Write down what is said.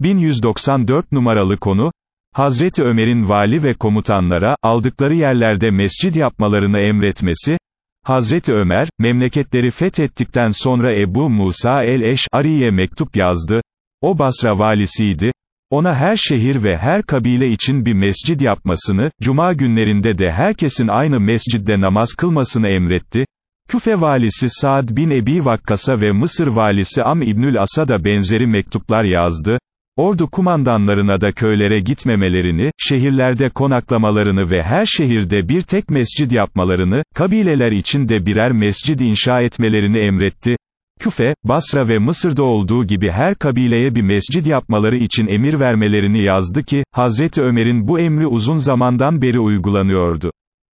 1194 numaralı konu, Hazreti Ömer'in vali ve komutanlara, aldıkları yerlerde mescid yapmalarını emretmesi, Hazreti Ömer, memleketleri fethettikten sonra Ebu Musa el-Eş'ariye mektup yazdı, o Basra valisiydi, ona her şehir ve her kabile için bir mescid yapmasını, cuma günlerinde de herkesin aynı mescidde namaz kılmasını emretti, Küfe valisi Saad bin Ebi Vakkas'a ve Mısır valisi Am İbnül As'a da benzeri mektuplar yazdı, ordu kumandanlarına da köylere gitmemelerini, şehirlerde konaklamalarını ve her şehirde bir tek mescid yapmalarını, kabileler için de birer mescid inşa etmelerini emretti, Küfe, Basra ve Mısır'da olduğu gibi her kabileye bir mescid yapmaları için emir vermelerini yazdı ki, Hazreti Ömer'in bu emri uzun zamandan beri uygulanıyordu.